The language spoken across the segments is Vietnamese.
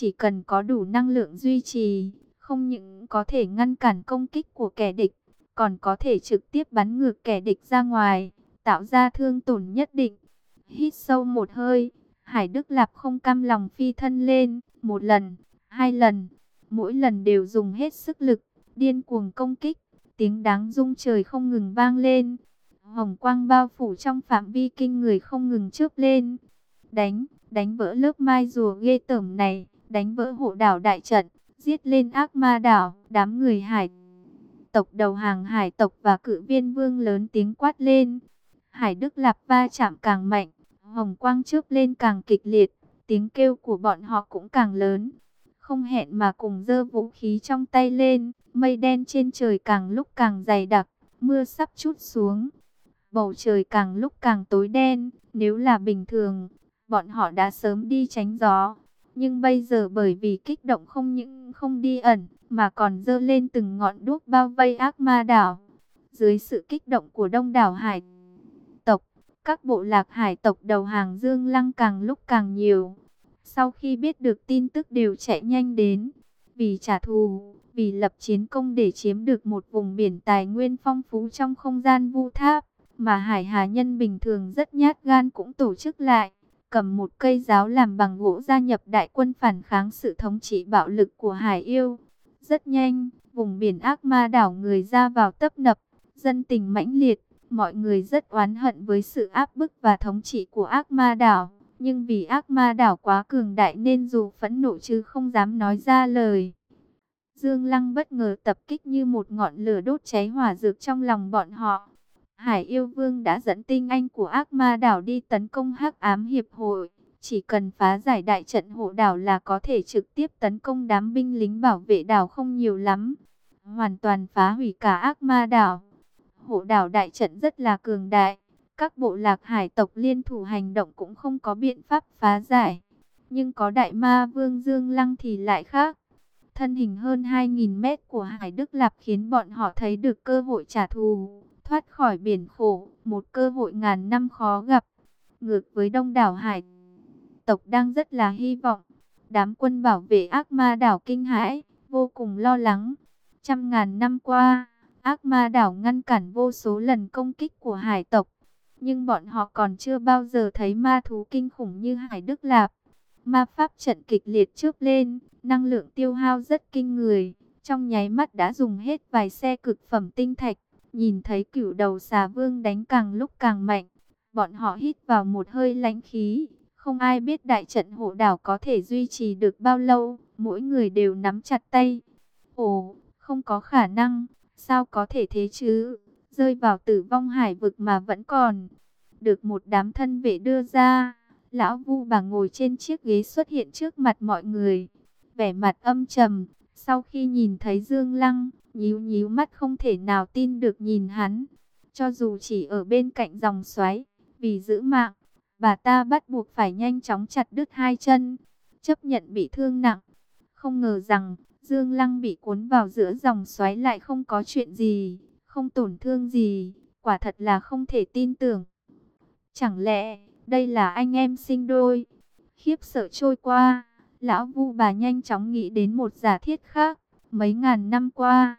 chỉ cần có đủ năng lượng duy trì, không những có thể ngăn cản công kích của kẻ địch, còn có thể trực tiếp bắn ngược kẻ địch ra ngoài, tạo ra thương tổn nhất định. Hít sâu một hơi, Hải Đức Lạp không cam lòng phi thân lên, một lần, hai lần, mỗi lần đều dùng hết sức lực, điên cuồng công kích, tiếng đáng rung trời không ngừng vang lên. Hồng quang bao phủ trong phạm vi kinh người không ngừng chớp lên. Đánh, đánh vỡ lớp mai rùa ghê tởm này, đánh vỡ hộ đảo đại trận, giết lên ác ma đảo, đám người hải tộc đầu hàng hải tộc và cự viên vương lớn tiếng quát lên. Hải Đức Lạp va chạm càng mạnh, hồng quang chớp lên càng kịch liệt, tiếng kêu của bọn họ cũng càng lớn. Không hẹn mà cùng dơ vũ khí trong tay lên, mây đen trên trời càng lúc càng dày đặc, mưa sắp chút xuống. Bầu trời càng lúc càng tối đen, nếu là bình thường, bọn họ đã sớm đi tránh gió. Nhưng bây giờ bởi vì kích động không những không đi ẩn, mà còn dơ lên từng ngọn đuốc bao vây ác ma đảo. Dưới sự kích động của đông đảo hải tộc, các bộ lạc hải tộc đầu hàng Dương Lăng càng lúc càng nhiều. Sau khi biết được tin tức đều chạy nhanh đến, vì trả thù, vì lập chiến công để chiếm được một vùng biển tài nguyên phong phú trong không gian vu tháp, mà hải hà nhân bình thường rất nhát gan cũng tổ chức lại cầm một cây giáo làm bằng gỗ gia nhập đại quân phản kháng sự thống trị bạo lực của Hải Yêu. Rất nhanh, vùng biển ác ma đảo người ra vào tấp nập, dân tình mãnh liệt, mọi người rất oán hận với sự áp bức và thống trị của ác ma đảo. Nhưng vì ác ma đảo quá cường đại nên dù phẫn nộ chứ không dám nói ra lời. Dương Lăng bất ngờ tập kích như một ngọn lửa đốt cháy hỏa dược trong lòng bọn họ. Hải yêu vương đã dẫn tinh anh của ác ma đảo đi tấn công hắc ám hiệp hội. Chỉ cần phá giải đại trận hộ đảo là có thể trực tiếp tấn công đám binh lính bảo vệ đảo không nhiều lắm. Hoàn toàn phá hủy cả ác ma đảo. Hộ đảo đại trận rất là cường đại. Các bộ lạc hải tộc liên thủ hành động cũng không có biện pháp phá giải. Nhưng có đại ma vương Dương Lăng thì lại khác. Thân hình hơn 2.000 mét của Hải Đức Lạp khiến bọn họ thấy được cơ hội trả thù thoát khỏi biển khổ, một cơ hội ngàn năm khó gặp. Ngược với đông đảo hải tộc đang rất là hy vọng, đám quân bảo vệ ác ma đảo kinh hãi, vô cùng lo lắng. Trăm ngàn năm qua, ác ma đảo ngăn cản vô số lần công kích của hải tộc, nhưng bọn họ còn chưa bao giờ thấy ma thú kinh khủng như hải đức lạp. Ma pháp trận kịch liệt trước lên, năng lượng tiêu hao rất kinh người, trong nháy mắt đã dùng hết vài xe cực phẩm tinh thạch. Nhìn thấy cửu đầu xà vương đánh càng lúc càng mạnh, bọn họ hít vào một hơi lãnh khí. Không ai biết đại trận hộ đảo có thể duy trì được bao lâu, mỗi người đều nắm chặt tay. Ồ, không có khả năng, sao có thể thế chứ? Rơi vào tử vong hải vực mà vẫn còn. Được một đám thân vệ đưa ra, lão vu bà ngồi trên chiếc ghế xuất hiện trước mặt mọi người. Vẻ mặt âm trầm, sau khi nhìn thấy Dương Lăng, nhíu nhíu mắt không thể nào tin được nhìn hắn. Cho dù chỉ ở bên cạnh dòng xoáy, vì giữ mạng, bà ta bắt buộc phải nhanh chóng chặt đứt hai chân, chấp nhận bị thương nặng. Không ngờ rằng, Dương Lăng bị cuốn vào giữa dòng xoáy lại không có chuyện gì, không tổn thương gì, quả thật là không thể tin tưởng. Chẳng lẽ, đây là anh em sinh đôi? Khiếp sợ trôi qua, lão vu bà nhanh chóng nghĩ đến một giả thiết khác. Mấy ngàn năm qua,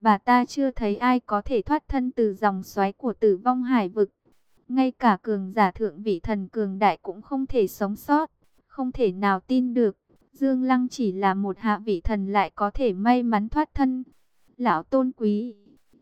bà ta chưa thấy ai có thể thoát thân từ dòng xoáy của tử vong hải vực. Ngay cả cường giả thượng vị thần cường đại cũng không thể sống sót, không thể nào tin được. Dương Lăng chỉ là một hạ vị thần lại có thể may mắn thoát thân. Lão tôn quý,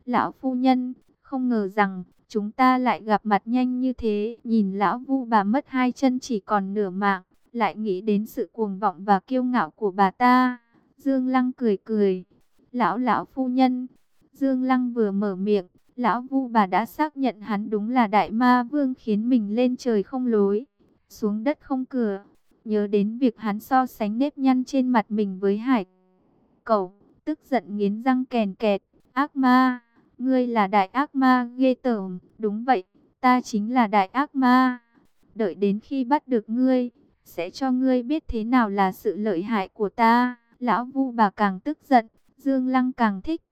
lão phu nhân, không ngờ rằng chúng ta lại gặp mặt nhanh như thế. Nhìn lão vu bà mất hai chân chỉ còn nửa mạng, lại nghĩ đến sự cuồng vọng và kiêu ngạo của bà ta. Dương Lăng cười cười, lão lão phu nhân, Dương Lăng vừa mở miệng, lão vu bà đã xác nhận hắn đúng là đại ma vương khiến mình lên trời không lối, xuống đất không cửa. Nhớ đến việc hắn so sánh nếp nhăn trên mặt mình với hải Cậu, tức giận nghiến răng kèn kẹt, ác ma, ngươi là đại ác ma ghê tởm, đúng vậy, ta chính là đại ác ma. Đợi đến khi bắt được ngươi, sẽ cho ngươi biết thế nào là sự lợi hại của ta. Lão vu bà càng tức giận, Dương Lăng càng thích.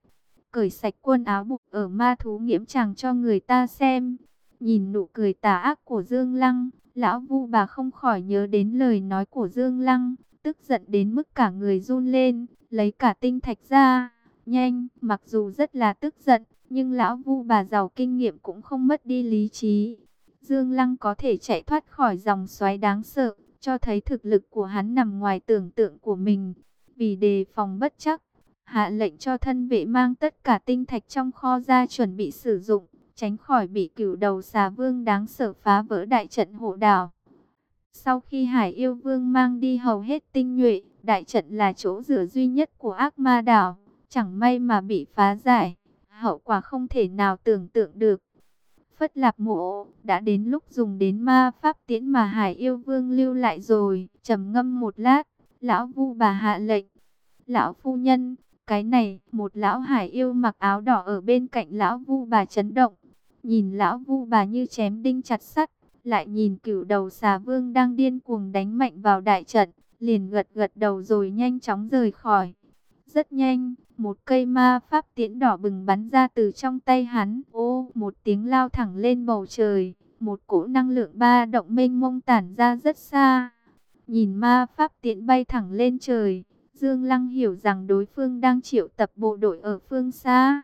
Cởi sạch quần áo bụng ở ma thú nghiễm chàng cho người ta xem. Nhìn nụ cười tà ác của Dương Lăng, lão vu bà không khỏi nhớ đến lời nói của Dương Lăng. tức giận đến mức cả người run lên, lấy cả tinh thạch ra. Nhanh, mặc dù rất là tức giận, nhưng lão vu bà giàu kinh nghiệm cũng không mất đi lý trí. Dương Lăng có thể chạy thoát khỏi dòng xoáy đáng sợ, cho thấy thực lực của hắn nằm ngoài tưởng tượng của mình. Vì đề phòng bất chắc, hạ lệnh cho thân vệ mang tất cả tinh thạch trong kho ra chuẩn bị sử dụng, tránh khỏi bị cửu đầu xà vương đáng sợ phá vỡ đại trận hộ đảo. Sau khi Hải Yêu Vương mang đi hầu hết tinh nhuệ, đại trận là chỗ rửa duy nhất của ác ma đảo, chẳng may mà bị phá giải, hậu quả không thể nào tưởng tượng được. Phất Lạp Mộ đã đến lúc dùng đến ma pháp tiễn mà Hải Yêu Vương lưu lại rồi, trầm ngâm một lát, lão Vu bà hạ lệnh. Lão phu nhân, cái này, một lão Hải Yêu mặc áo đỏ ở bên cạnh lão Vu bà chấn động, nhìn lão Vu bà như chém đinh chặt sắt, lại nhìn cửu đầu xà vương đang điên cuồng đánh mạnh vào đại trận, liền gật gật đầu rồi nhanh chóng rời khỏi. Rất nhanh, một cây ma pháp tiễn đỏ bừng bắn ra từ trong tay hắn. Ô, một tiếng lao thẳng lên bầu trời. Một cỗ năng lượng ba động mênh mông tản ra rất xa. Nhìn ma pháp tiễn bay thẳng lên trời. Dương Lăng hiểu rằng đối phương đang triệu tập bộ đội ở phương xa.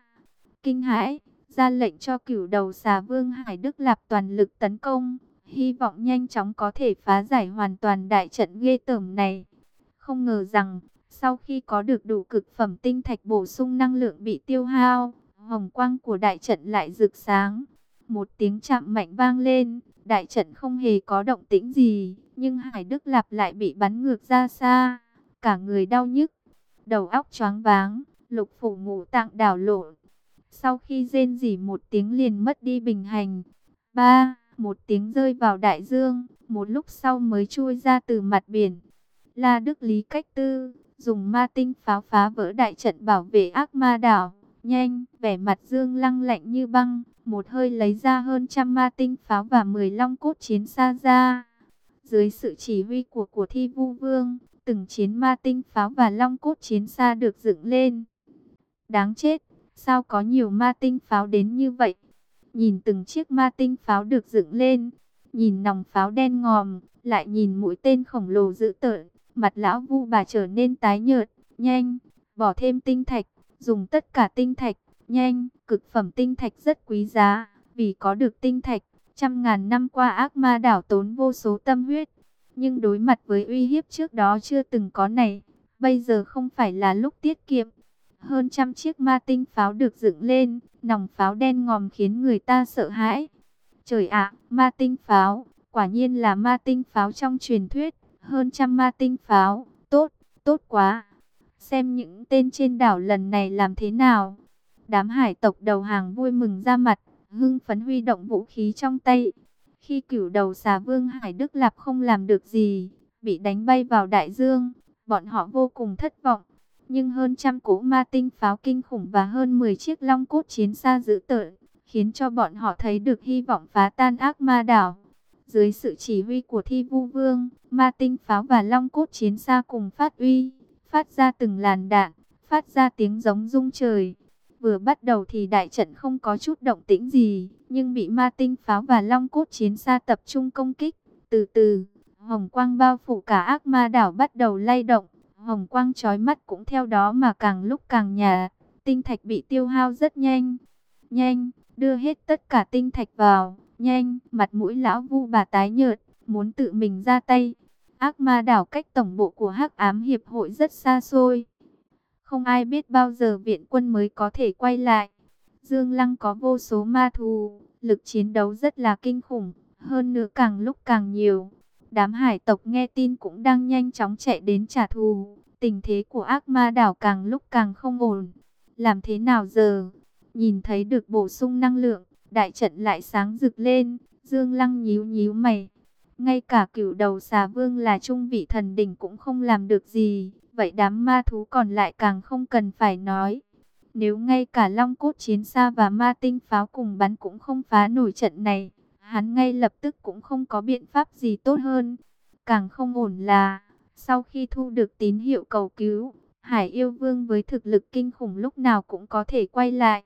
Kinh hãi, ra lệnh cho cửu đầu xà vương Hải Đức Lạp toàn lực tấn công. Hy vọng nhanh chóng có thể phá giải hoàn toàn đại trận ghê tởm này. Không ngờ rằng, sau khi có được đủ cực phẩm tinh thạch bổ sung năng lượng bị tiêu hao, hồng quang của đại trận lại rực sáng. Một tiếng chạm mạnh vang lên, đại trận không hề có động tĩnh gì, nhưng Hải Đức Lạp lại bị bắn ngược ra xa. Cả người đau nhức, đầu óc choáng váng, lục phủ ngũ tạng đảo lộn. Sau khi rên rỉ một tiếng liền mất đi bình hành. Ba, một tiếng rơi vào đại dương, một lúc sau mới chui ra từ mặt biển. La Đức Lý cách tư dùng ma tinh pháo phá vỡ đại trận bảo vệ ác ma đảo. Nhanh, vẻ mặt Dương Lăng lạnh như băng, một hơi lấy ra hơn trăm ma tinh pháo và 10 long cốt chiến xa ra. Dưới sự chỉ huy của của thi vu vương, từng chiến ma tinh pháo và long cốt chiến xa được dựng lên. Đáng chết, sao có nhiều ma tinh pháo đến như vậy? Nhìn từng chiếc ma tinh pháo được dựng lên, nhìn nòng pháo đen ngòm, lại nhìn mũi tên khổng lồ dữ tợn, Mặt lão vu bà trở nên tái nhợt, nhanh, bỏ thêm tinh thạch, dùng tất cả tinh thạch, nhanh, cực phẩm tinh thạch rất quý giá, vì có được tinh thạch, trăm ngàn năm qua ác ma đảo tốn vô số tâm huyết. Nhưng đối mặt với uy hiếp trước đó chưa từng có này, bây giờ không phải là lúc tiết kiệm. Hơn trăm chiếc ma tinh pháo được dựng lên, nòng pháo đen ngòm khiến người ta sợ hãi. Trời ạ, ma tinh pháo, quả nhiên là ma tinh pháo trong truyền thuyết hơn trăm ma tinh pháo, tốt, tốt quá. Xem những tên trên đảo lần này làm thế nào. Đám hải tộc đầu hàng vui mừng ra mặt, hưng phấn huy động vũ khí trong tay. Khi cửu đầu xà vương Hải Đức Lạp không làm được gì, bị đánh bay vào đại dương, bọn họ vô cùng thất vọng. Nhưng hơn trăm cỗ ma tinh pháo kinh khủng và hơn 10 chiếc long cốt chiến xa dữ tợn, khiến cho bọn họ thấy được hy vọng phá tan ác ma đảo. Dưới sự chỉ huy của Thi Vu Vương, ma tinh pháo và long cốt chiến xa cùng phát uy, phát ra từng làn đạn, phát ra tiếng giống rung trời. Vừa bắt đầu thì đại trận không có chút động tĩnh gì, nhưng bị ma tinh pháo và long cốt chiến xa tập trung công kích. Từ từ, hồng quang bao phủ cả ác ma đảo bắt đầu lay động, hồng quang chói mắt cũng theo đó mà càng lúc càng nhà. Tinh thạch bị tiêu hao rất nhanh. Nhanh, đưa hết tất cả tinh thạch vào Nhanh, mặt mũi lão vu bà tái nhợt, muốn tự mình ra tay. Ác ma đảo cách tổng bộ của Hắc Ám Hiệp hội rất xa xôi. Không ai biết bao giờ viện quân mới có thể quay lại. Dương Lăng có vô số ma thù, lực chiến đấu rất là kinh khủng, hơn nữa càng lúc càng nhiều. Đám hải tộc nghe tin cũng đang nhanh chóng chạy đến trả thù. Tình thế của ác ma đảo càng lúc càng không ổn. Làm thế nào giờ? Nhìn thấy được bổ sung năng lượng, đại trận lại sáng rực lên, Dương Lăng nhíu nhíu mày. Ngay cả cửu đầu xà vương là trung vị thần đỉnh cũng không làm được gì, vậy đám ma thú còn lại càng không cần phải nói. Nếu ngay cả long cốt chiến xa và ma tinh pháo cùng bắn cũng không phá nổi trận này, hắn ngay lập tức cũng không có biện pháp gì tốt hơn. Càng không ổn là, sau khi thu được tín hiệu cầu cứu, Hải yêu vương với thực lực kinh khủng lúc nào cũng có thể quay lại.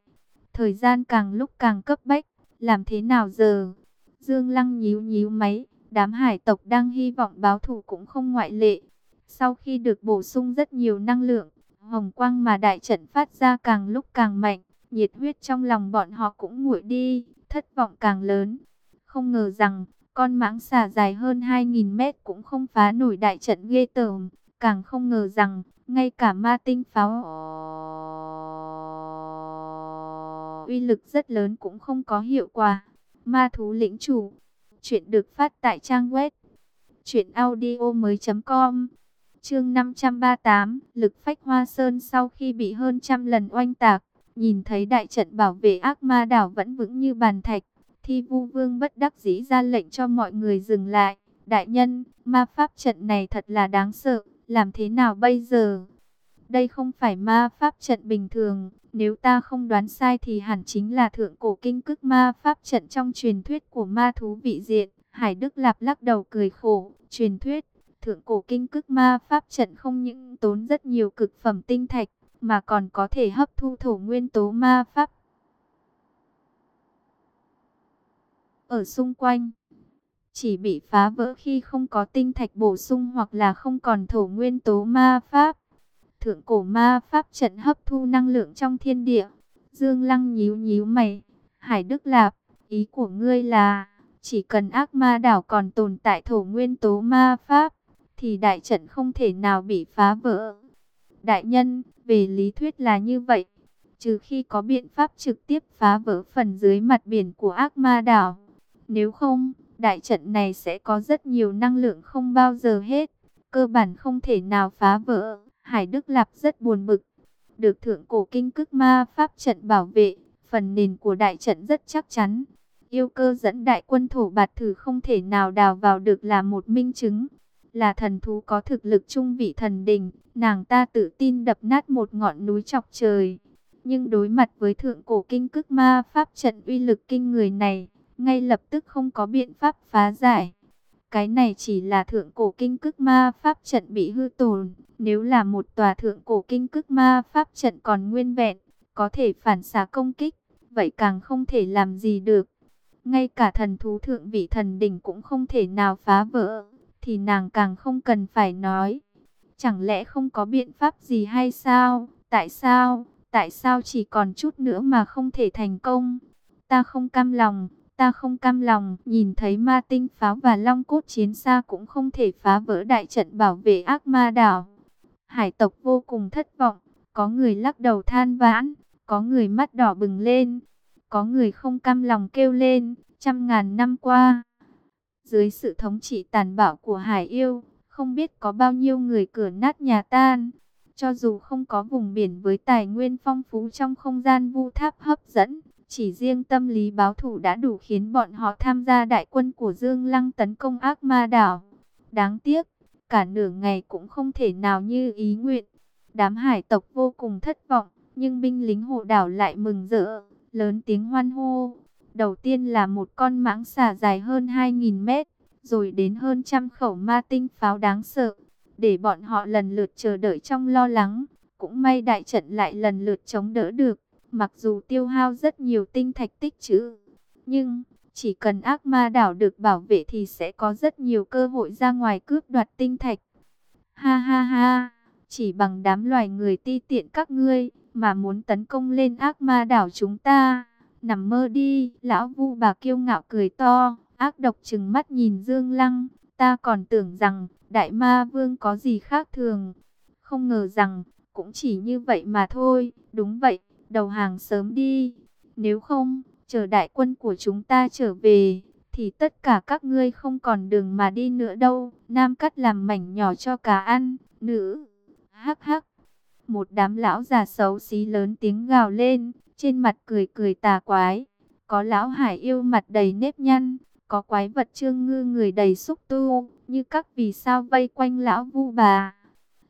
Thời gian càng lúc càng cấp bách, làm thế nào giờ? Dương Lăng nhíu nhíu máy, đám hải tộc đang hy vọng báo thù cũng không ngoại lệ. Sau khi được bổ sung rất nhiều năng lượng, hồng quang mà đại trận phát ra càng lúc càng mạnh, nhiệt huyết trong lòng bọn họ cũng nguội đi, thất vọng càng lớn. Không ngờ rằng, con mãng xà dài hơn 2.000 mét cũng không phá nổi đại trận ghê tởm, càng không ngờ rằng, ngay cả ma tinh pháo uy lực rất lớn cũng không có hiệu quả. Ma thú lĩnh chủ, chuyện được phát tại trang web truyệnaudiomoi.com. Chương 538, lực phách Hoa Sơn sau khi bị hơn trăm lần oanh tạc, nhìn thấy đại trận bảo vệ ác ma đảo vẫn vững như bàn thạch, Thi Vu Vương bất đắc dĩ ra lệnh cho mọi người dừng lại. Đại nhân, ma pháp trận này thật là đáng sợ, làm thế nào bây giờ? Đây không phải ma pháp trận bình thường, nếu ta không đoán sai thì hẳn chính là thượng cổ kinh cức ma pháp trận trong truyền thuyết của ma thú vị diện. Hải Đức Lạp lắc đầu cười khổ, truyền thuyết, thượng cổ kinh cức ma pháp trận không những tốn rất nhiều cực phẩm tinh thạch, mà còn có thể hấp thu thổ nguyên tố ma pháp. Ở xung quanh, chỉ bị phá vỡ khi không có tinh thạch bổ sung hoặc là không còn thổ nguyên tố ma pháp. Thượng cổ ma pháp trận hấp thu năng lượng trong thiên địa. Dương Lăng nhíu nhíu mày. Hải Đức Lạp, ý của ngươi là, chỉ cần ác ma đảo còn tồn tại thổ nguyên tố ma pháp, thì đại trận không thể nào bị phá vỡ. Đại nhân, về lý thuyết là như vậy. Trừ khi có biện pháp trực tiếp phá vỡ phần dưới mặt biển của ác ma đảo. Nếu không, đại trận này sẽ có rất nhiều năng lượng không bao giờ hết. Cơ bản không thể nào phá vỡ. Hải Đức Lạp rất buồn bực. Được thượng cổ kinh cức ma pháp trận bảo vệ, phần nền của đại trận rất chắc chắn. Yêu cơ dẫn đại quân thổ bạt thử không thể nào đào vào được là một minh chứng. Là thần thú có thực lực trung vị thần đình, nàng ta tự tin đập nát một ngọn núi chọc trời. Nhưng đối mặt với thượng cổ kinh cức ma pháp trận uy lực kinh người này, ngay lập tức không có biện pháp phá giải. Cái này chỉ là thượng cổ kinh cức ma pháp trận bị hư tổn. Nếu là một tòa thượng cổ kinh cức ma pháp trận còn nguyên vẹn, có thể phản xạ công kích, vậy càng không thể làm gì được. Ngay cả thần thú thượng vị thần đỉnh cũng không thể nào phá vỡ, thì nàng càng không cần phải nói. Chẳng lẽ không có biện pháp gì hay sao? Tại sao? Tại sao chỉ còn chút nữa mà không thể thành công? Ta không cam lòng, Ta không cam lòng, nhìn thấy ma tinh pháo và long cốt chiến xa cũng không thể phá vỡ đại trận bảo vệ ác ma đảo. Hải tộc vô cùng thất vọng, có người lắc đầu than vãn, có người mắt đỏ bừng lên, có người không cam lòng kêu lên, trăm ngàn năm qua. Dưới sự thống trị tàn bạo của Hải yêu, không biết có bao nhiêu người cửa nát nhà tan. Cho dù không có vùng biển với tài nguyên phong phú trong không gian vu tháp hấp dẫn, chỉ riêng tâm lý báo thủ đã đủ khiến bọn họ tham gia đại quân của Dương Lăng tấn công ác ma đảo. Đáng tiếc, cả nửa ngày cũng không thể nào như ý nguyện. Đám hải tộc vô cùng thất vọng, nhưng binh lính hộ đảo lại mừng rỡ, lớn tiếng hoan hô. Đầu tiên là một con mãng xà dài hơn 2.000 mét, rồi đến hơn trăm khẩu ma tinh pháo đáng sợ, để bọn họ lần lượt chờ đợi trong lo lắng. Cũng may đại trận lại lần lượt chống đỡ được. Mặc dù tiêu hao rất nhiều tinh thạch tích trữ, nhưng chỉ cần ác ma đảo được bảo vệ thì sẽ có rất nhiều cơ hội ra ngoài cướp đoạt tinh thạch. Ha ha ha, chỉ bằng đám loài người ti tiện các ngươi mà muốn tấn công lên ác ma đảo chúng ta. Nằm mơ đi, lão vu bà kiêu ngạo cười to, ác độc chừng mắt nhìn Dương Lăng. Ta còn tưởng rằng đại ma vương có gì khác thường. Không ngờ rằng cũng chỉ như vậy mà thôi, đúng vậy đầu hàng sớm đi. Nếu không, chờ đại quân của chúng ta trở về, thì tất cả các ngươi không còn đường mà đi nữa đâu. Nam cắt làm mảnh nhỏ cho cá ăn, nữ. Hắc hắc. Một đám lão già xấu xí lớn tiếng gào lên, trên mặt cười cười tà quái. Có lão hải yêu mặt đầy nếp nhăn, có quái vật trương ngư người đầy xúc tu, như các vì sao vây quanh lão vu bà.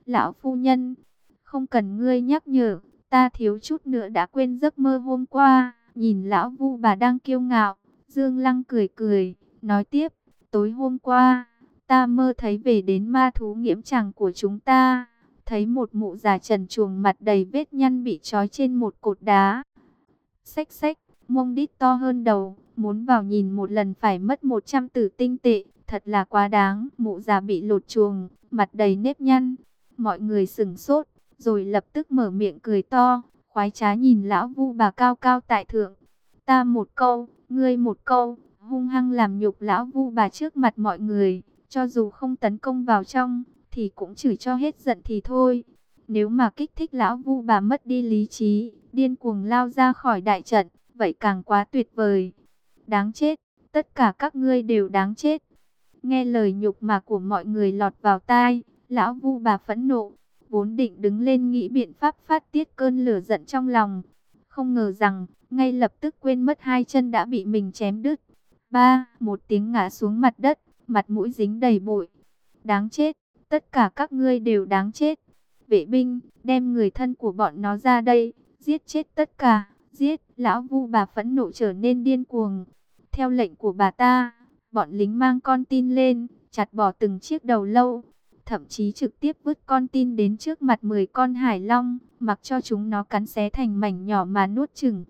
Lão phu nhân, không cần ngươi nhắc nhở, Ta thiếu chút nữa đã quên giấc mơ hôm qua. Nhìn lão vu bà đang kiêu ngạo. Dương Lăng cười cười. Nói tiếp. Tối hôm qua. Ta mơ thấy về đến ma thú nghiễm chẳng của chúng ta. Thấy một mụ già trần chuồng mặt đầy vết nhăn bị trói trên một cột đá. Xách xách. Mông đít to hơn đầu. Muốn vào nhìn một lần phải mất 100 tử tinh tệ. thật là quá đáng. Mụ già bị lột chuồng, mặt đầy nếp nhăn. Mọi người sừng sốt, rồi lập tức mở miệng cười to, khoái trá nhìn lão vu bà cao cao tại thượng. Ta một câu, ngươi một câu, hung hăng làm nhục lão vu bà trước mặt mọi người, cho dù không tấn công vào trong, thì cũng chửi cho hết giận thì thôi. Nếu mà kích thích lão vu bà mất đi lý trí, điên cuồng lao ra khỏi đại trận, vậy càng quá tuyệt vời. Đáng chết, tất cả các ngươi đều đáng chết. Nghe lời nhục mà của mọi người lọt vào tai, lão vu bà phẫn nộ, vốn định đứng lên nghĩ biện pháp phát tiết cơn lửa giận trong lòng. Không ngờ rằng, ngay lập tức quên mất hai chân đã bị mình chém đứt. Ba, một tiếng ngã xuống mặt đất, mặt mũi dính đầy bụi. Đáng chết, tất cả các ngươi đều đáng chết. Vệ binh, đem người thân của bọn nó ra đây, giết chết tất cả, giết. Lão vu bà phẫn nộ trở nên điên cuồng. Theo lệnh của bà ta, bọn lính mang con tin lên, chặt bỏ từng chiếc đầu lâu. Thậm chí trực tiếp vứt con tin đến trước mặt 10 con hải long, mặc cho chúng nó cắn xé thành mảnh nhỏ mà nuốt chừng.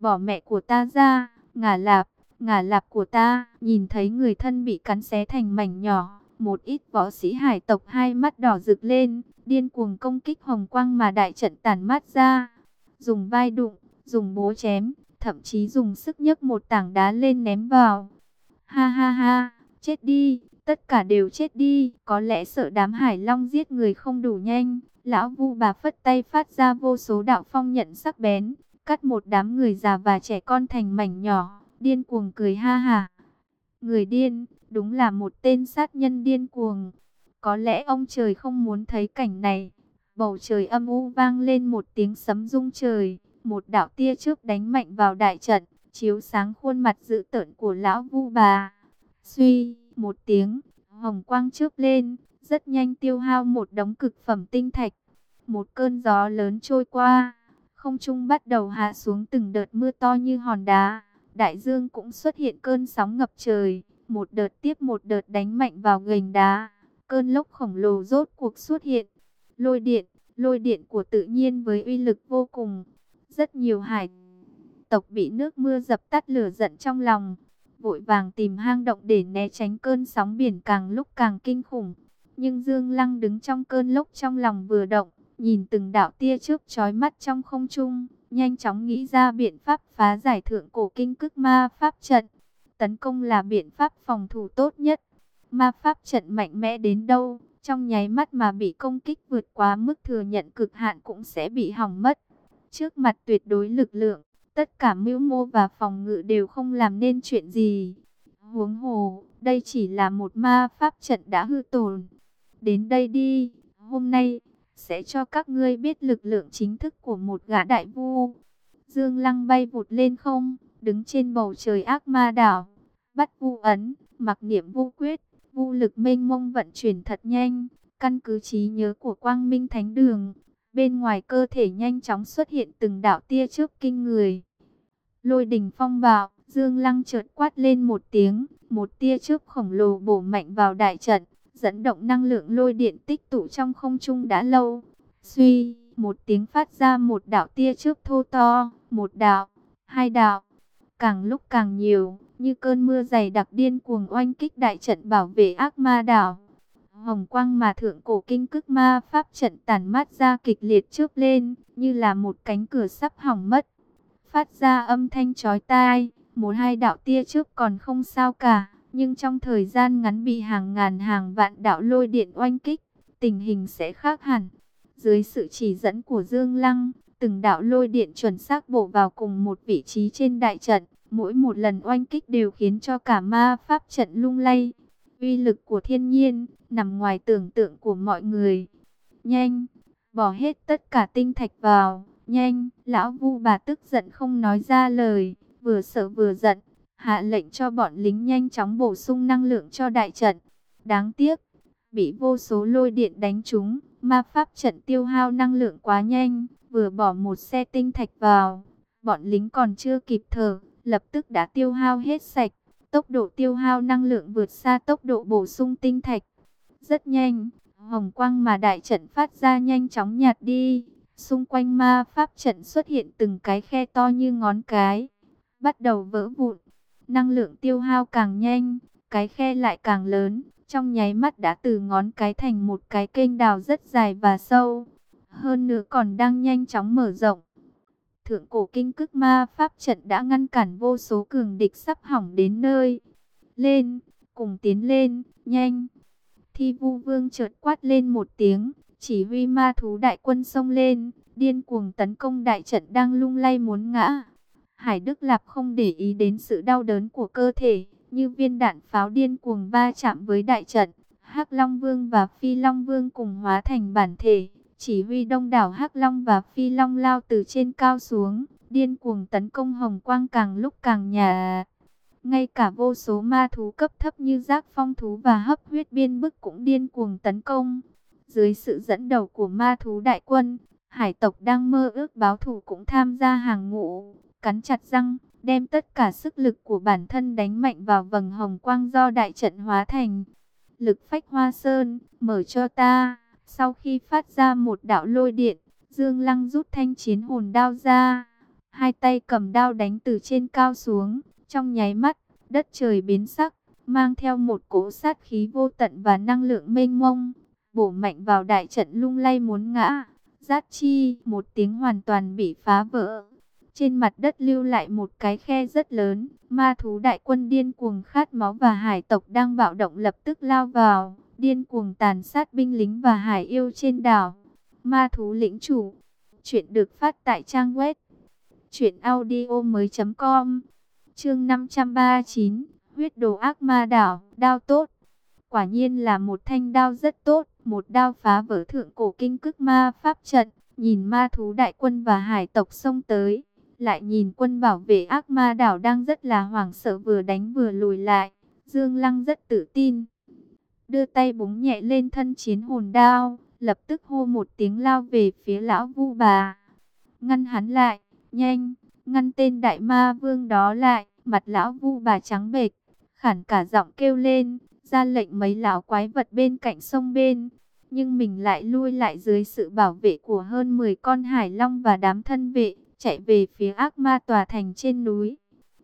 Bỏ mẹ của ta ra, ngả lạp, ngả lạp của ta, nhìn thấy người thân bị cắn xé thành mảnh nhỏ. Một ít võ sĩ hải tộc hai mắt đỏ rực lên, điên cuồng công kích hồng quang mà đại trận tàn mát ra. Dùng vai đụng, dùng bố chém, thậm chí dùng sức nhấc một tảng đá lên ném vào. Ha ha ha, chết đi, tất cả đều chết đi. Có lẽ sợ đám hải long giết người không đủ nhanh. Lão vu bà phất tay phát ra vô số đạo phong nhận sắc bén, cắt một đám người già và trẻ con thành mảnh nhỏ, điên cuồng cười ha ha. Người điên, đúng là một tên sát nhân điên cuồng. Có lẽ ông trời không muốn thấy cảnh này. Bầu trời âm u vang lên một tiếng sấm rung trời, một đạo tia chớp đánh mạnh vào đại trận, chiếu sáng khuôn mặt dữ tợn của lão vu bà. Suy, một tiếng, hồng quang chớp lên, rất nhanh tiêu hao một đống cực phẩm tinh thạch. Một cơn gió lớn trôi qua, không trung bắt đầu hạ xuống từng đợt mưa to như hòn đá. Đại dương cũng xuất hiện cơn sóng ngập trời, một đợt tiếp một đợt đánh mạnh vào gành đá. Cơn lốc khổng lồ rốt cuộc xuất hiện. Lôi điện, lôi điện của tự nhiên với uy lực vô cùng. Rất nhiều hải tộc bị nước mưa dập tắt lửa giận trong lòng. Vội vàng tìm hang động để né tránh cơn sóng biển càng lúc càng kinh khủng. Nhưng Dương Lăng đứng trong cơn lốc trong lòng vừa động, nhìn từng đạo tia chớp chói mắt trong không trung, nhanh chóng nghĩ ra biện pháp phá giải thượng cổ kinh cức ma pháp trận. Tấn công là biện pháp phòng thủ tốt nhất. Ma pháp trận mạnh mẽ đến đâu, trong nháy mắt mà bị công kích vượt quá mức thừa nhận cực hạn cũng sẽ bị hỏng mất. Trước mặt tuyệt đối lực lượng, tất cả mưu mô và phòng ngự đều không làm nên chuyện gì. Huống hồ, đây chỉ là một ma pháp trận đã hư tổn. Đến đây đi, hôm nay, sẽ cho các ngươi biết lực lượng chính thức của một gã đại vu. Dương Lăng bay vụt lên không, đứng trên bầu trời ác ma đảo, bắt vu ấn, mặc niệm vu quyết, vu lực mênh mông vận chuyển thật nhanh, căn cứ trí nhớ của Quang Minh Thánh Đường, bên ngoài cơ thể nhanh chóng xuất hiện từng đạo tia chớp kinh người. Lôi đỉnh phong bạo, Dương Lăng chợt quát lên một tiếng, một tia chớp khổng lồ bổ mạnh vào đại trận, dẫn động năng lượng lôi điện tích tụ trong không trung đã lâu. Suy, một tiếng phát ra một đạo tia chớp thô to, một đạo, hai đạo, càng lúc càng nhiều, như cơn mưa dày đặc điên cuồng oanh kích đại trận bảo vệ ác ma đảo. Hồng quang mà thượng cổ kinh cức ma pháp trận tàn mát ra kịch liệt chớp lên, như là một cánh cửa sắp hỏng mất. Phát ra âm thanh chói tai, một hai đạo tia trước còn không sao cả, nhưng trong thời gian ngắn bị hàng ngàn hàng vạn đạo lôi điện oanh kích, tình hình sẽ khác hẳn. Dưới sự chỉ dẫn của Dương Lăng, từng đạo lôi điện chuẩn xác bổ vào cùng một vị trí trên đại trận, mỗi một lần oanh kích đều khiến cho cả ma pháp trận lung lay. Uy lực của thiên nhiên, nằm ngoài tưởng tượng của mọi người. Nhanh, bỏ hết tất cả tinh thạch vào, nhanh, lão vu bà tức giận không nói ra lời, vừa sợ vừa giận, hạ lệnh cho bọn lính nhanh chóng bổ sung năng lượng cho đại trận. Đáng tiếc, bị vô số lôi điện đánh trúng, ma pháp trận tiêu hao năng lượng quá nhanh, vừa bỏ một xe tinh thạch vào, bọn lính còn chưa kịp thở, lập tức đã tiêu hao hết sạch. Tốc độ tiêu hao năng lượng vượt xa tốc độ bổ sung tinh thạch. Rất nhanh, hồng quang mà đại trận phát ra nhanh chóng nhạt đi. Xung quanh ma pháp trận xuất hiện từng cái khe to như ngón cái. Bắt đầu vỡ vụn. Năng lượng tiêu hao càng nhanh, cái khe lại càng lớn, trong nháy mắt đã từ ngón cái thành một cái kênh đào rất dài và sâu, hơn nữa còn đang nhanh chóng mở rộng. Thượng cổ kinh cức ma pháp trận đã ngăn cản vô số cường địch sắp hỏng đến nơi. Lên, cùng tiến lên, nhanh. Thi vu vương chợt quát lên một tiếng, chỉ huy ma thú đại quân xông lên, điên cuồng tấn công đại trận đang lung lay muốn ngã. Hải Đức Lạp không để ý đến sự đau đớn của cơ thể, như viên đạn pháo điên cuồng va chạm với đại trận. Hắc Long Vương và Phi Long Vương cùng hóa thành bản thể, chỉ huy đông đảo Hắc Long và Phi Long lao từ trên cao xuống, điên cuồng tấn công hồng quang càng lúc càng nhà. Ngay cả vô số ma thú cấp thấp như giác phong thú và hấp huyết biên bức cũng điên cuồng tấn công. Dưới sự dẫn đầu của ma thú đại quân, hải tộc đang mơ ước báo thù cũng tham gia hàng ngũ, cắn chặt răng, đem tất cả sức lực của bản thân đánh mạnh vào vầng hồng quang do đại trận hóa thành. Lực phách hoa sơn, mở cho ta. Sau khi phát ra một đạo lôi điện, Dương Lăng rút thanh chiến hồn đao ra. Hai tay cầm đao đánh từ trên cao xuống, trong nháy mắt, đất trời biến sắc, mang theo một cỗ sát khí vô tận và năng lượng mênh mông, bổ mạnh vào đại trận lung lay muốn ngã. Giác chi, một tiếng hoàn toàn bị phá vỡ. Trên mặt đất lưu lại một cái khe rất lớn, ma thú đại quân điên cuồng khát máu và hải tộc đang bạo động lập tức lao vào, điên cuồng tàn sát binh lính và hải yêu trên đảo. Ma thú lĩnh chủ, chuyện được phát tại trang web truyệnaudiomoi.com. Chương 539, huyết đồ ác ma đảo, đao tốt. Quả nhiên là một thanh đao rất tốt, một đao phá vỡ thượng cổ kinh cức ma pháp trận, nhìn ma thú đại quân và hải tộc xông tới, lại nhìn quân bảo vệ ác ma đảo đang rất là hoảng sợ vừa đánh vừa lùi lại. Dương Lăng rất tự tin. Đưa tay búng nhẹ lên thân chiến hồn đao, lập tức hô một tiếng lao về phía lão vu bà. Ngăn hắn lại, nhanh, ngăn tên đại ma vương đó lại, mặt lão vu bà trắng bệch, khản cả giọng kêu lên, ra lệnh mấy lão quái vật bên cạnh sông bên. Nhưng mình lại lui lại dưới sự bảo vệ của hơn 10 con hải long và đám thân vệ, chạy về phía ác ma tòa thành trên núi.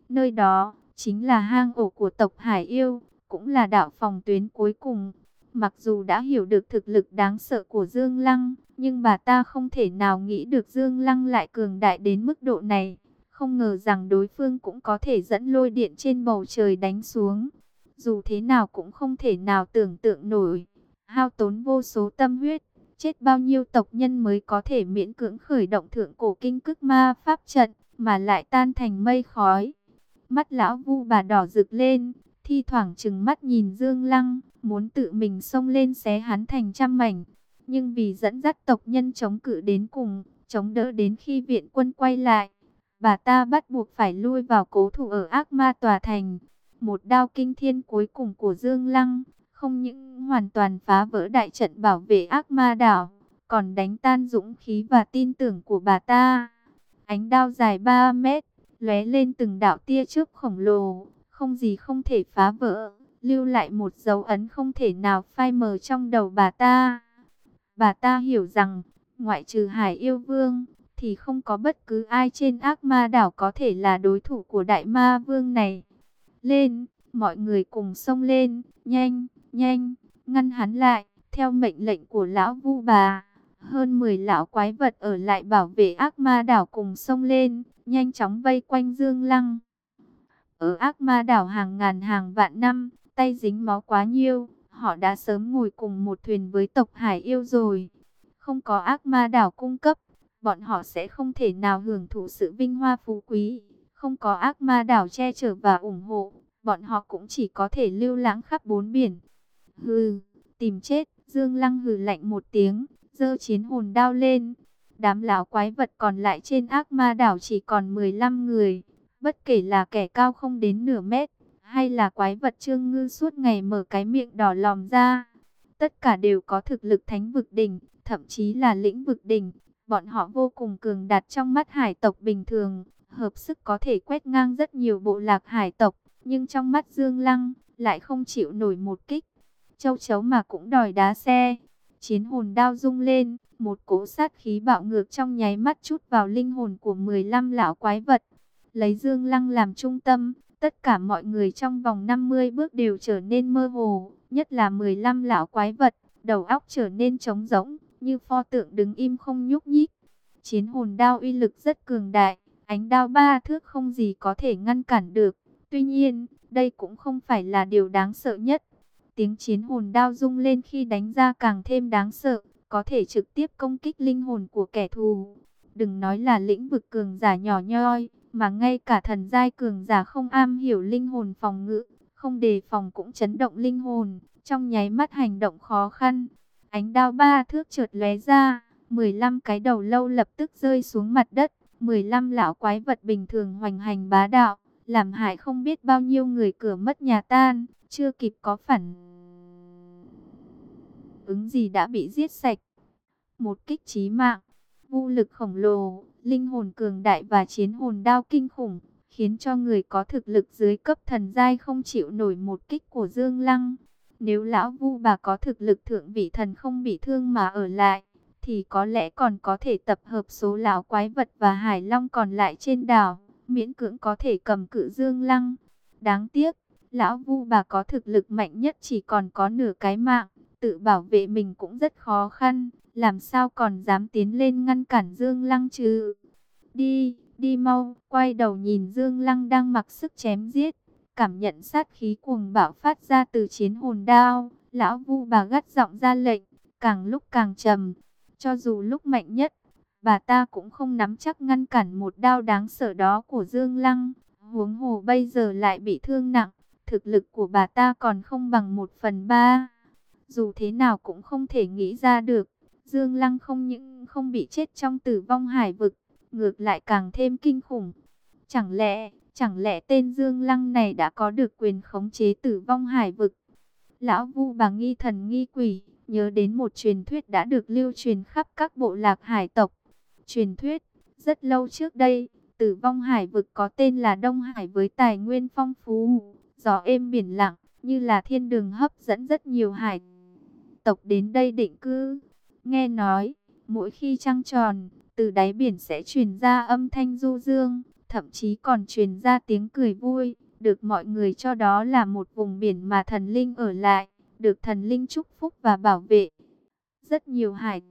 Nơi đó, chính là hang ổ của tộc Hải Yêu, cũng là đạo phòng tuyến cuối cùng. Mặc dù đã hiểu được thực lực đáng sợ của Dương Lăng, nhưng bà ta không thể nào nghĩ được Dương Lăng lại cường đại đến mức độ này. Không ngờ rằng đối phương cũng có thể dẫn lôi điện trên bầu trời đánh xuống. Dù thế nào cũng không thể nào tưởng tượng nổi. Hao tốn vô số tâm huyết, chết bao nhiêu tộc nhân mới có thể miễn cưỡng khởi động thượng cổ kinh cức ma pháp trận, mà lại tan thành mây khói. Mắt lão vu bà đỏ rực lên, thi thoảng chừng mắt nhìn Dương Lăng, muốn tự mình xông lên xé hắn thành trăm mảnh. Nhưng vì dẫn dắt tộc nhân chống cự đến cùng, chống đỡ đến khi viện quân quay lại, bà ta bắt buộc phải lui vào cố thủ ở ác ma tòa thành. Một đao kinh thiên cuối cùng của Dương Lăng, không những hoàn toàn phá vỡ đại trận bảo vệ ác ma đảo, còn đánh tan dũng khí và tin tưởng của bà ta. Ánh đao dài 3 mét, lóe lên từng đạo tia chớp khổng lồ, không gì không thể phá vỡ, lưu lại một dấu ấn không thể nào phai mờ trong đầu bà ta. Bà ta hiểu rằng, ngoại trừ Hải Yêu Vương, thì không có bất cứ ai trên ác ma đảo có thể là đối thủ của đại ma vương này. Lên, mọi người cùng xông lên, nhanh, nhanh, ngăn hắn lại, theo mệnh lệnh của lão vu bà. Hơn 10 lão quái vật ở lại bảo vệ ác ma đảo cùng sông lên, nhanh chóng vây quanh Dương Lăng. Ở ác ma đảo hàng ngàn hàng vạn năm, tay dính máu quá nhiều họ đã sớm ngồi cùng một thuyền với tộc Hải yêu rồi. Không có ác ma đảo cung cấp, bọn họ sẽ không thể nào hưởng thụ sự vinh hoa phú quý. Không có ác ma đảo che chở và ủng hộ, bọn họ cũng chỉ có thể lưu lãng khắp bốn biển. Hừ, tìm chết, Dương Lăng hừ lạnh một tiếng, dơ chiến hồn đao lên. Đám lão quái vật còn lại trên ác ma đảo chỉ còn 15 người. Bất kể là kẻ cao không đến nửa mét, hay là quái vật trương ngư suốt ngày mở cái miệng đỏ lòm ra. Tất cả đều có thực lực thánh vực đỉnh, thậm chí là lĩnh vực đỉnh. Bọn họ vô cùng cường đạt trong mắt hải tộc bình thường, hợp sức có thể quét ngang rất nhiều bộ lạc hải tộc. Nhưng trong mắt Dương Lăng, lại không chịu nổi một kích. Châu chấu mà cũng đòi đá xe. Chiến hồn đao rung lên, một cỗ sát khí bạo ngược trong nháy mắt chút vào linh hồn của 15 lão quái vật. Lấy Dương Lăng làm trung tâm, Tất cả mọi người trong vòng 50 bước đều trở nên mơ hồ, nhất là 15 lão quái vật, đầu óc trở nên trống rỗng, như pho tượng đứng im không nhúc nhích. Chiến hồn đao uy lực rất cường đại, ánh đao ba thước không gì có thể ngăn cản được. Tuy nhiên, đây cũng không phải là điều đáng sợ nhất. Tiếng chiến hồn đao rung lên khi đánh ra càng thêm đáng sợ, có thể trực tiếp công kích linh hồn của kẻ thù. Đừng nói là lĩnh vực cường giả nhỏ nhoi, mà ngay cả thần giai cường giả không am hiểu linh hồn phòng ngự, không đề phòng cũng chấn động linh hồn, trong nháy mắt hành động khó khăn. Ánh đao ba thước trượt lóe ra, 15 cái đầu lâu lập tức rơi xuống mặt đất, 15 lão quái vật bình thường hoành hành bá đạo, làm hại không biết bao nhiêu người cửa mất nhà tan, chưa kịp có phản ứng gì đã bị giết sạch. Một kích chí mạng, vũ lực khổng lồ, linh hồn cường đại và chiến hồn đao kinh khủng, khiến cho người có thực lực dưới cấp thần giai không chịu nổi một kích của Dương Lăng. Nếu lão vu bà có thực lực thượng vị thần không bị thương mà ở lại, thì có lẽ còn có thể tập hợp số lão quái vật và hải long còn lại trên đảo, miễn cưỡng có thể cầm cự Dương Lăng. Đáng tiếc, lão vu bà có thực lực mạnh nhất chỉ còn có nửa cái mạng, tự bảo vệ mình cũng rất khó khăn, làm sao còn dám tiến lên ngăn cản Dương Lăng chứ? Đi, đi mau, quay đầu nhìn Dương Lăng đang mặc sức chém giết, cảm nhận sát khí cuồng bạo phát ra từ chiến hồn đao, lão vu bà gắt giọng ra lệnh, càng lúc càng trầm, cho dù lúc mạnh nhất, bà ta cũng không nắm chắc ngăn cản một đao đáng sợ đó của Dương Lăng, huống hồ bây giờ lại bị thương nặng, thực lực của bà ta còn không bằng một phần ba. Dù thế nào cũng không thể nghĩ ra được, Dương Lăng không những không bị chết trong tử vong hải vực, ngược lại càng thêm kinh khủng. Chẳng lẽ, chẳng lẽ tên Dương Lăng này đã có được quyền khống chế tử vong hải vực? Lão Vu bà nghi thần nghi quỷ, nhớ đến một truyền thuyết đã được lưu truyền khắp các bộ lạc hải tộc. Truyền thuyết, rất lâu trước đây, tử vong hải vực có tên là Đông Hải với tài nguyên phong phú, gió êm biển lặng, như là thiên đường hấp dẫn rất nhiều hải tộc đến đây định cư. Nghe nói, mỗi khi trăng tròn, từ đáy biển sẽ truyền ra âm thanh du dương, thậm chí còn truyền ra tiếng cười vui, được mọi người cho đó là một vùng biển mà thần linh ở lại, được thần linh chúc phúc và bảo vệ. Rất nhiều hải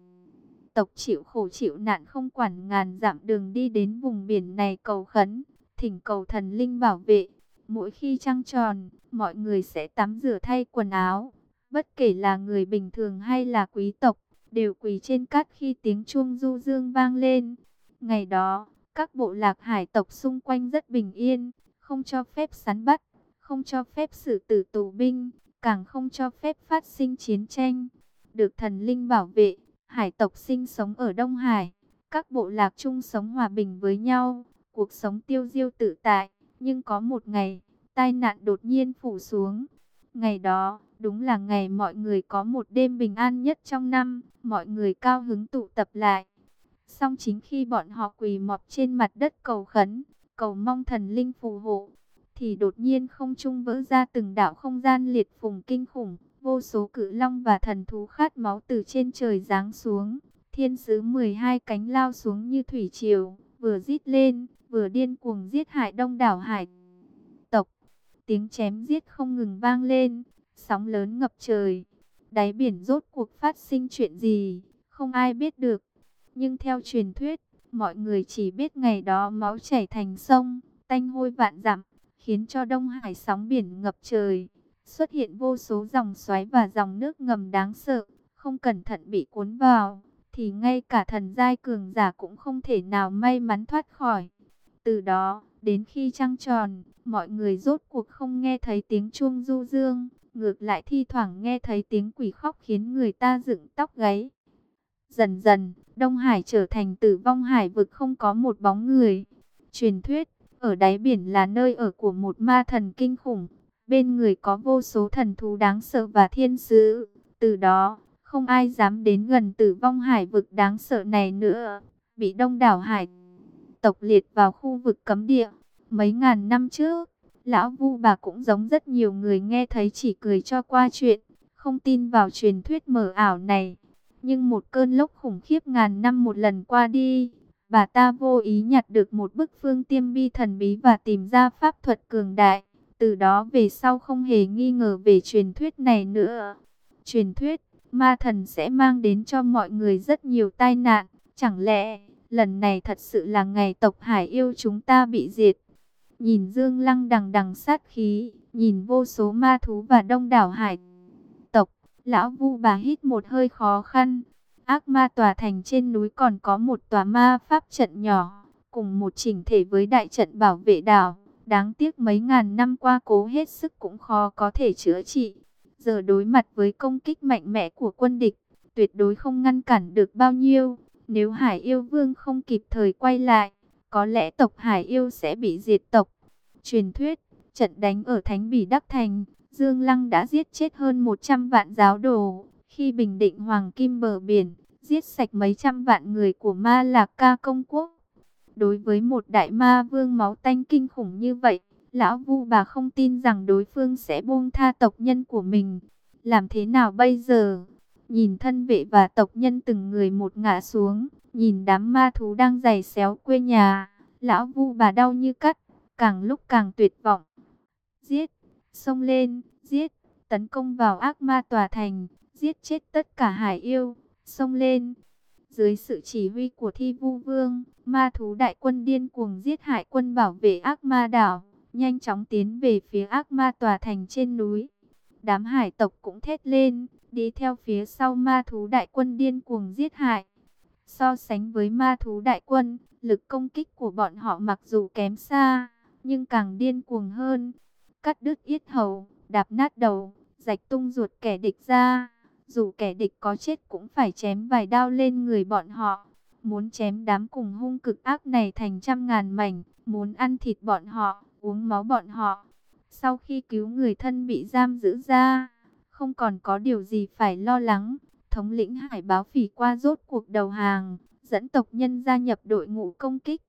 tộc chịu khổ chịu nạn không quản ngàn dặm đường đi đến vùng biển này cầu khấn, thỉnh cầu thần linh bảo vệ. Mỗi khi trăng tròn, mọi người sẽ tắm rửa thay quần áo, bất kể là người bình thường hay là quý tộc, đều quỳ trên cát khi tiếng chuông du dương vang lên. Ngày đó, các bộ lạc hải tộc xung quanh rất bình yên, không cho phép sắn bắt, không cho phép xử tử tù binh, càng không cho phép phát sinh chiến tranh. Được thần linh bảo vệ, hải tộc sinh sống ở Đông Hải, các bộ lạc chung sống hòa bình với nhau, cuộc sống tiêu diêu tự tại. Nhưng có một ngày, tai nạn đột nhiên phủ xuống. Ngày đó, đúng là ngày mọi người có một đêm bình an nhất trong năm, mọi người cao hứng tụ tập lại. Song chính khi bọn họ quỳ mọp trên mặt đất cầu khấn, cầu mong thần linh phù hộ, thì đột nhiên không trung vỡ ra từng đạo không gian liệt phùng kinh khủng, vô số cự long và thần thú khát máu từ trên trời giáng xuống. Thiên sứ 12 cánh lao xuống như thủy triều, vừa rít lên, vừa điên cuồng giết hại đông đảo hải tộc. Tiếng chém giết không ngừng vang lên, sóng lớn ngập trời. Đáy biển rốt cuộc phát sinh chuyện gì, không ai biết được. Nhưng theo truyền thuyết, mọi người chỉ biết ngày đó máu chảy thành sông, tanh hôi vạn dặm, khiến cho Đông Hải sóng biển ngập trời. Xuất hiện vô số dòng xoáy và dòng nước ngầm đáng sợ, không cẩn thận bị cuốn vào, thì ngay cả thần giai cường giả cũng không thể nào may mắn thoát khỏi. Từ đó, đến khi trăng tròn, mọi người rốt cuộc không nghe thấy tiếng chuông du dương, ngược lại thi thoảng nghe thấy tiếng quỷ khóc khiến người ta dựng tóc gáy. Dần dần, Đông Hải trở thành tử vong hải vực không có một bóng người. Truyền thuyết, ở đáy biển là nơi ở của một ma thần kinh khủng, bên người có vô số thần thú đáng sợ và thiên sứ. Từ đó, không ai dám đến gần tử vong hải vực đáng sợ này nữa, bị đông đảo hải tộc liệt vào khu vực cấm địa. Mấy ngàn năm trước, lão vu bà cũng giống rất nhiều người nghe thấy chỉ cười cho qua chuyện, không tin vào truyền thuyết mờ ảo này. Nhưng một cơn lốc khủng khiếp ngàn năm một lần qua đi, bà ta vô ý nhặt được một bức phương tiêm bi thần bí và tìm ra pháp thuật cường đại. Từ đó về sau không hề nghi ngờ về truyền thuyết này nữa. Truyền thuyết, ma thần sẽ mang đến cho mọi người rất nhiều tai nạn. Chẳng lẽ, lần này thật sự là ngày tộc hải yêu chúng ta bị diệt? Nhìn Dương Lăng đằng đằng sát khí, nhìn vô số ma thú và đông đảo hải tộc, lão vu bà hít một hơi khó khăn. Ác ma tòa thành trên núi còn có một tòa ma pháp trận nhỏ, cùng một chỉnh thể với đại trận bảo vệ đảo. Đáng tiếc mấy ngàn năm qua cố hết sức cũng khó có thể chữa trị. Giờ đối mặt với công kích mạnh mẽ của quân địch, tuyệt đối không ngăn cản được bao nhiêu. Nếu Hải Yêu Vương không kịp thời quay lại, có lẽ tộc Hải Yêu sẽ bị diệt tộc. Truyền thuyết, trận đánh ở Thánh Bỉ Đắc Thành, Dương Lăng đã giết chết hơn 100 vạn giáo đồ. Khi bình định Hoàng Kim bờ biển, giết sạch mấy trăm vạn người của Ma Lạc Ca Công Quốc. Đối với một đại ma vương máu tanh kinh khủng như vậy, lão vu bà không tin rằng đối phương sẽ buông tha tộc nhân của mình. Làm thế nào bây giờ? Nhìn thân vệ và tộc nhân từng người một ngã xuống, nhìn đám ma thú đang giày xéo quê nhà, lão vu bà đau như cắt, càng lúc càng tuyệt vọng. Giết, xông lên, giết, tấn công vào ác ma tòa thành, giết chết tất cả hải yêu, xông lên. Dưới sự chỉ huy của thi vu vương, ma thú đại quân điên cuồng giết hại quân bảo vệ ác ma đảo, nhanh chóng tiến về phía ác ma tòa thành trên núi. Đám hải tộc cũng thét lên, đi theo phía sau ma thú đại quân điên cuồng giết hại. So sánh với ma thú đại quân, lực công kích của bọn họ mặc dù kém xa, nhưng càng điên cuồng hơn. Cắt đứt yết hầu, đạp nát đầu, rạch tung ruột kẻ địch ra. Dù kẻ địch có chết cũng phải chém vài đao lên người bọn họ. Muốn chém đám cùng hung cực ác này thành trăm ngàn mảnh, muốn ăn thịt bọn họ, uống máu bọn họ. Sau khi cứu người thân bị giam giữ ra, không còn có điều gì phải lo lắng. Thống lĩnh hải báo phỉ qua rốt cuộc đầu hàng, dẫn tộc nhân gia nhập đội ngũ công kích.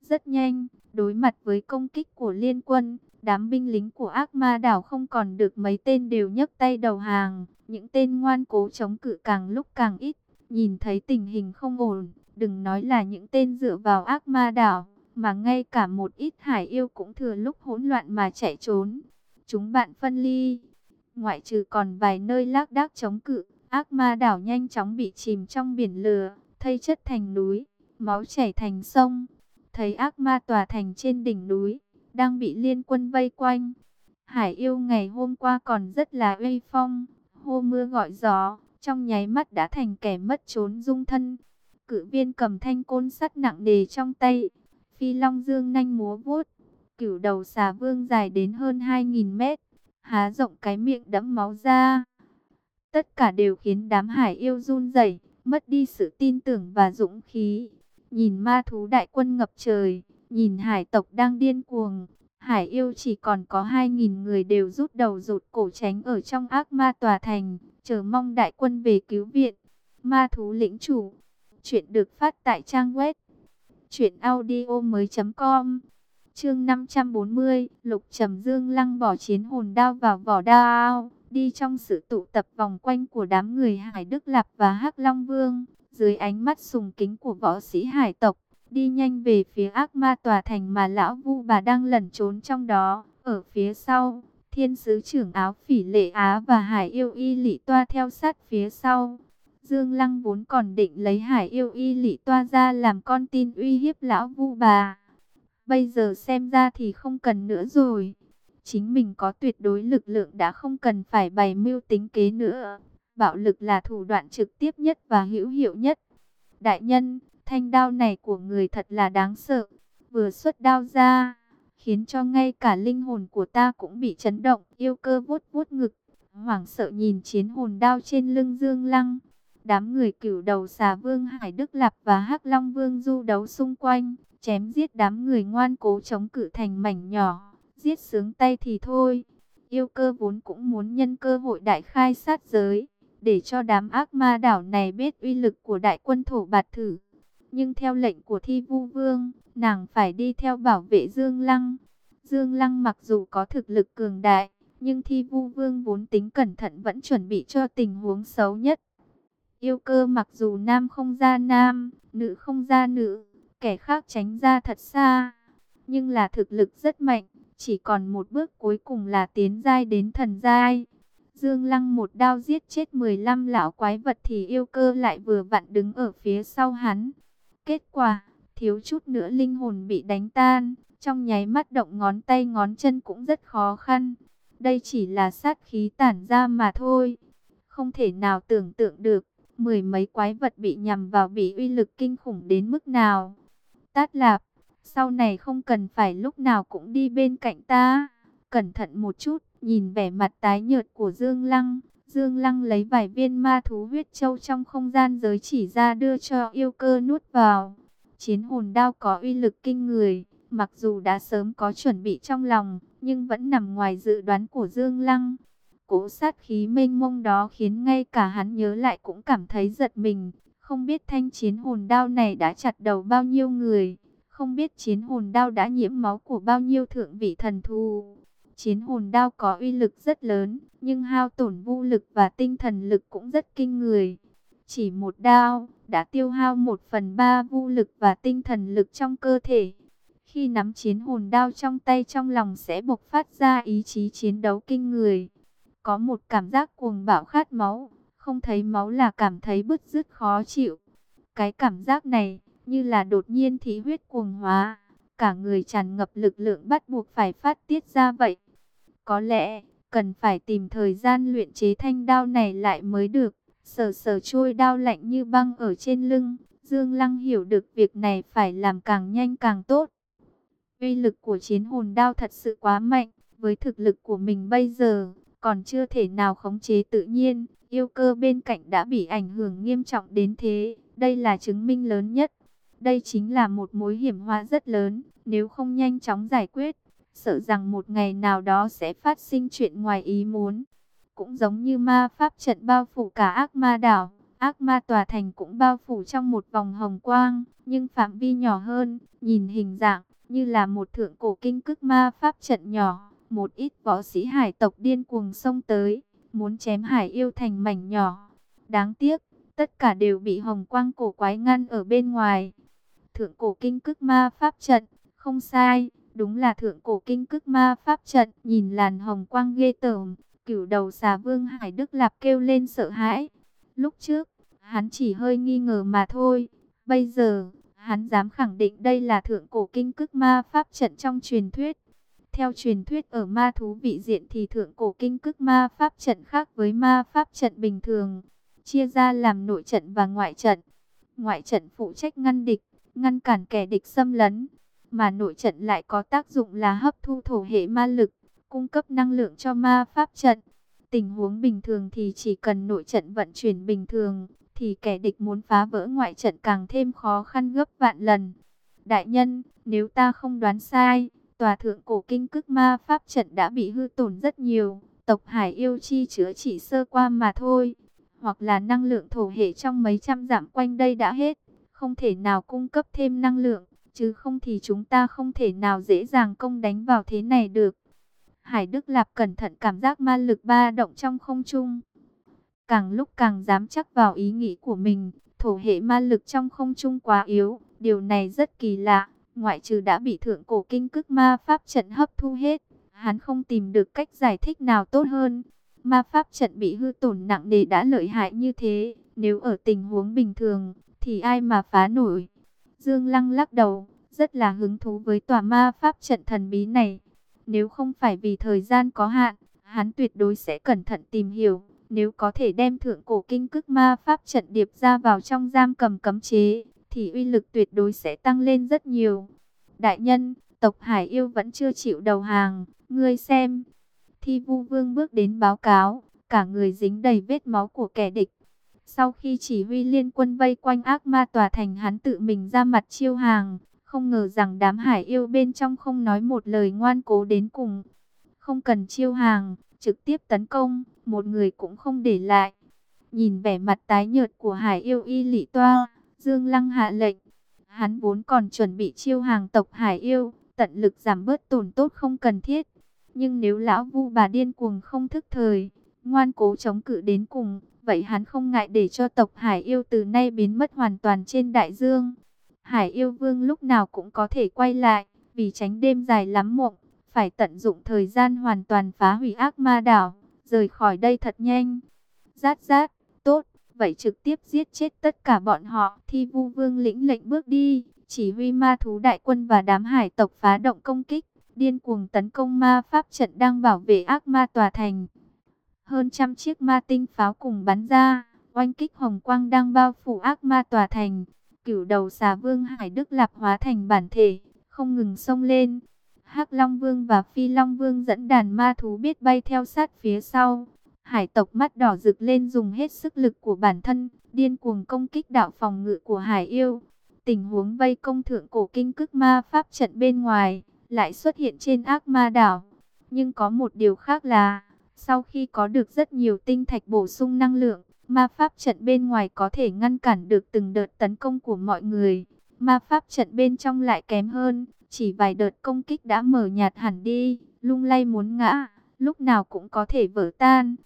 Rất nhanh, đối mặt với công kích của liên quân, đám binh lính của ác ma đảo không còn được mấy tên đều nhấc tay đầu hàng. Những tên ngoan cố chống cự càng lúc càng ít, nhìn thấy tình hình không ổn, đừng nói là những tên dựa vào ác ma đảo, mà ngay cả một ít hải yêu cũng thừa lúc hỗn loạn mà chạy trốn. Chúng bạn phân ly, ngoại trừ còn vài nơi lác đác chống cự, ác ma đảo nhanh chóng bị chìm trong biển lửa, thây chất thành núi, máu chảy thành sông. Thấy ác ma tòa thành trên đỉnh núi, đang bị liên quân vây quanh. Hải yêu ngày hôm qua còn rất là uy phong, hô mưa gọi gió, trong nháy mắt đã thành kẻ mất trốn dung thân. Cự viên cầm thanh côn sắt nặng nề trong tay, phi long dương nhanh múa vuốt, cửu đầu xà vương dài đến hơn 2.000 mét, há rộng cái miệng đẫm máu ra. Tất cả đều khiến đám hải yêu run rẩy, mất đi sự tin tưởng và dũng khí. Nhìn ma thú đại quân ngập trời, nhìn hải tộc đang điên cuồng, Hải yêu chỉ còn có 2.000 người đều rút đầu rụt cổ tránh ở trong ác ma tòa thành, chờ mong đại quân về cứu viện. Ma thú lĩnh chủ. Chuyện được phát tại trang web. Chuyện audio mới com. Chương 540, Lục Trầm Dương lăng bỏ chiến hồn đao vào vỏ đao, đi trong sự tụ tập vòng quanh của đám người Hải Đức Lạp và Hắc Long Vương, dưới ánh mắt sùng kính của võ sĩ hải tộc đi nhanh về phía ác ma tòa thành mà lão vu bà đang lẩn trốn trong đó. Ở phía sau, thiên sứ trưởng áo phỉ lệ Á và hải yêu y lị toa theo sát phía sau. Dương Lăng vốn còn định lấy hải yêu y lị toa ra làm con tin uy hiếp lão vu bà. Bây giờ xem ra thì không cần nữa rồi. Chính mình có tuyệt đối lực lượng đã không cần phải bày mưu tính kế nữa. Bạo lực là thủ đoạn trực tiếp nhất và hữu hiệu nhất. Đại nhân, Thanh đao này của người thật là đáng sợ. Vừa xuất đao ra, khiến cho ngay cả linh hồn của ta cũng bị chấn động. Yêu cơ vuốt vuốt ngực, hoảng sợ nhìn chiến hồn đao trên lưng Dương Lăng. Đám người cửu đầu xà vương Hải Đức Lạp và hắc Long Vương du đấu xung quanh, chém giết đám người ngoan cố chống cự thành mảnh nhỏ, giết sướng tay thì thôi. Yêu cơ vốn cũng muốn nhân cơ hội đại khai sát giới, để cho đám ác ma đảo này biết uy lực của đại quân thổ bạt thử. Nhưng theo lệnh của thi vu vương, nàng phải đi theo bảo vệ Dương Lăng. Dương Lăng mặc dù có thực lực cường đại, nhưng thi vu vương vốn tính cẩn thận vẫn chuẩn bị cho tình huống xấu nhất. Yêu cơ mặc dù nam không ra nam, nữ không ra nữ, kẻ khác tránh ra thật xa. Nhưng là thực lực rất mạnh, chỉ còn một bước cuối cùng là tiến giai đến thần giai. Dương Lăng một đao giết chết 15 lão quái vật thì yêu cơ lại vừa vặn đứng ở phía sau hắn. Kết quả, thiếu chút nữa linh hồn bị đánh tan, trong nháy mắt động ngón tay ngón chân cũng rất khó khăn. Đây chỉ là sát khí tản ra mà thôi. Không thể nào tưởng tượng được, mười mấy quái vật bị nhằm vào bị uy lực kinh khủng đến mức nào. Tát lạp, sau này không cần phải lúc nào cũng đi bên cạnh ta. Cẩn thận một chút, nhìn vẻ mặt tái nhợt của Dương Lăng. Dương Lăng lấy vài viên ma thú huyết châu trong không gian giới chỉ ra đưa cho yêu cơ nuốt vào. Chiến hồn đao có uy lực kinh người, mặc dù đã sớm có chuẩn bị trong lòng, nhưng vẫn nằm ngoài dự đoán của Dương Lăng. Cố sát khí mênh mông đó khiến ngay cả hắn nhớ lại cũng cảm thấy giật mình. Không biết thanh chiến hồn đao này đã chặt đầu bao nhiêu người. Không biết chiến hồn đao đã nhiễm máu của bao nhiêu thượng vị thần thù. Chiến hồn đao có uy lực rất lớn, nhưng hao tổn vô lực và tinh thần lực cũng rất kinh người. Chỉ một đao, đã tiêu hao một phần ba vô lực và tinh thần lực trong cơ thể. Khi nắm chiến hồn đao trong tay trong lòng sẽ bộc phát ra ý chí chiến đấu kinh người. Có một cảm giác cuồng bạo khát máu, không thấy máu là cảm thấy bứt rứt khó chịu. Cái cảm giác này, như là đột nhiên thí huyết cuồng hóa, cả người tràn ngập lực lượng bắt buộc phải phát tiết ra vậy. Có lẽ, cần phải tìm thời gian luyện chế thanh đao này lại mới được. Sờ sờ trôi đao lạnh như băng ở trên lưng, Dương Lăng hiểu được việc này phải làm càng nhanh càng tốt. Uy lực của chiến hồn đao thật sự quá mạnh, với thực lực của mình bây giờ, còn chưa thể nào khống chế tự nhiên, yêu cơ bên cạnh đã bị ảnh hưởng nghiêm trọng đến thế, đây là chứng minh lớn nhất. Đây chính là một mối hiểm họa rất lớn, nếu không nhanh chóng giải quyết, sợ rằng một ngày nào đó sẽ phát sinh chuyện ngoài ý muốn. Cũng giống như ma pháp trận bao phủ cả ác ma đảo, ác ma tòa thành cũng bao phủ trong một vòng hồng quang, nhưng phạm vi nhỏ hơn, nhìn hình dạng như là một thượng cổ kinh cức ma pháp trận nhỏ. Một ít võ sĩ hải tộc điên cuồng xông tới, muốn chém hải yêu thành mảnh nhỏ. Đáng tiếc, tất cả đều bị hồng quang cổ quái ngăn ở bên ngoài. Thượng cổ kinh cức ma pháp trận, không sai, đúng là thượng cổ kinh cức ma pháp trận. Nhìn làn hồng quang ghê tởm, cửu đầu xà vương Hải Đức Lạp kêu lên sợ hãi. Lúc trước, hắn chỉ hơi nghi ngờ mà thôi. Bây giờ, hắn dám khẳng định đây là thượng cổ kinh cức ma pháp trận trong truyền thuyết. Theo truyền thuyết ở ma thú vị diện thì thượng cổ kinh cức ma pháp trận khác với ma pháp trận bình thường. Chia ra làm nội trận và ngoại trận. Ngoại trận phụ trách ngăn địch, ngăn cản kẻ địch xâm lấn. Mà nội trận lại có tác dụng là hấp thu thổ hệ ma lực, cung cấp năng lượng cho ma pháp trận. Tình huống bình thường thì chỉ cần nội trận vận chuyển bình thường, thì kẻ địch muốn phá vỡ ngoại trận càng thêm khó khăn gấp vạn lần. Đại nhân, nếu ta không đoán sai, tòa thượng cổ kinh cức ma pháp trận đã bị hư tổn rất nhiều, tộc hải yêu chi chữa chỉ sơ qua mà thôi, hoặc là năng lượng thổ hệ trong mấy trăm dặm quanh đây đã hết, không thể nào cung cấp thêm năng lượng, chứ không thì chúng ta không thể nào dễ dàng công đánh vào thế này được. Hải Đức Lạp cẩn thận cảm giác ma lực ba động trong không trung. Càng lúc càng dám chắc vào ý nghĩ của mình, thổ hệ ma lực trong không trung quá yếu, điều này rất kỳ lạ ngoại trừ đã bị thượng cổ kinh cức ma pháp trận hấp thu hết, hắn không tìm được cách giải thích nào tốt hơn. Ma pháp trận bị hư tổn nặng nề đã lợi hại như thế, nếu ở tình huống bình thường, thì ai mà phá nổi. Dương Lăng lắc đầu, rất là hứng thú với tòa ma pháp trận thần bí này. Nếu không phải vì thời gian có hạn, hắn tuyệt đối sẽ cẩn thận tìm hiểu. Nếu có thể đem thượng cổ kinh cức ma pháp trận điệp ra vào trong giam cầm cấm chế, thì uy lực tuyệt đối sẽ tăng lên rất nhiều. Đại nhân, tộc Hải yêu vẫn chưa chịu đầu hàng, ngươi xem. Thi vu vương bước đến báo cáo, cả người dính đầy vết máu của kẻ địch. Sau khi chỉ huy liên quân vây quanh ác ma tòa thành hắn tự mình ra mặt chiêu hàng, không ngờ rằng đám hải yêu bên trong không nói một lời ngoan cố đến cùng. Không cần chiêu hàng, trực tiếp tấn công, một người cũng không để lại. Nhìn vẻ mặt tái nhợt của hải yêu y lị toa, Dương Lăng hạ lệnh. Hắn vốn còn chuẩn bị chiêu hàng tộc Hải Yêu, tận lực giảm bớt tổn tốt không cần thiết. Nhưng nếu lão vu bà điên cuồng không thức thời, ngoan cố chống cự đến cùng, vậy hắn không ngại để cho tộc Hải Yêu từ nay biến mất hoàn toàn trên đại dương. Hải yêu vương lúc nào cũng có thể quay lại, vì tránh đêm dài lắm mộng, phải tận dụng thời gian hoàn toàn phá hủy ác ma đảo, rời khỏi đây thật nhanh. Rát rát, vậy trực tiếp giết chết tất cả bọn họ. Thi vu vương lĩnh lệnh bước đi, chỉ huy ma thú đại quân và đám hải tộc phá động công kích, điên cuồng tấn công ma pháp trận đang bảo vệ ác ma tòa thành. Hơn trăm chiếc ma tinh pháo cùng bắn ra, oanh kích hồng quang đang bao phủ ác ma tòa thành. Cửu đầu xà vương Hải Đức Lạp hóa thành bản thể, không ngừng xông lên. Hắc Long Vương và Phi Long Vương dẫn đàn ma thú biết bay theo sát phía sau. Hải tộc mắt đỏ rực lên dùng hết sức lực của bản thân, điên cuồng công kích đạo phòng ngự của Hải yêu. Tình huống vây công thượng cổ kinh cức ma pháp trận bên ngoài, lại xuất hiện trên ác ma đảo. Nhưng có một điều khác là, sau khi có được rất nhiều tinh thạch bổ sung năng lượng, ma pháp trận bên ngoài có thể ngăn cản được từng đợt tấn công của mọi người. Ma pháp trận bên trong lại kém hơn, chỉ vài đợt công kích đã mở nhạt hẳn đi, lung lay muốn ngã, lúc nào cũng có thể vỡ tan.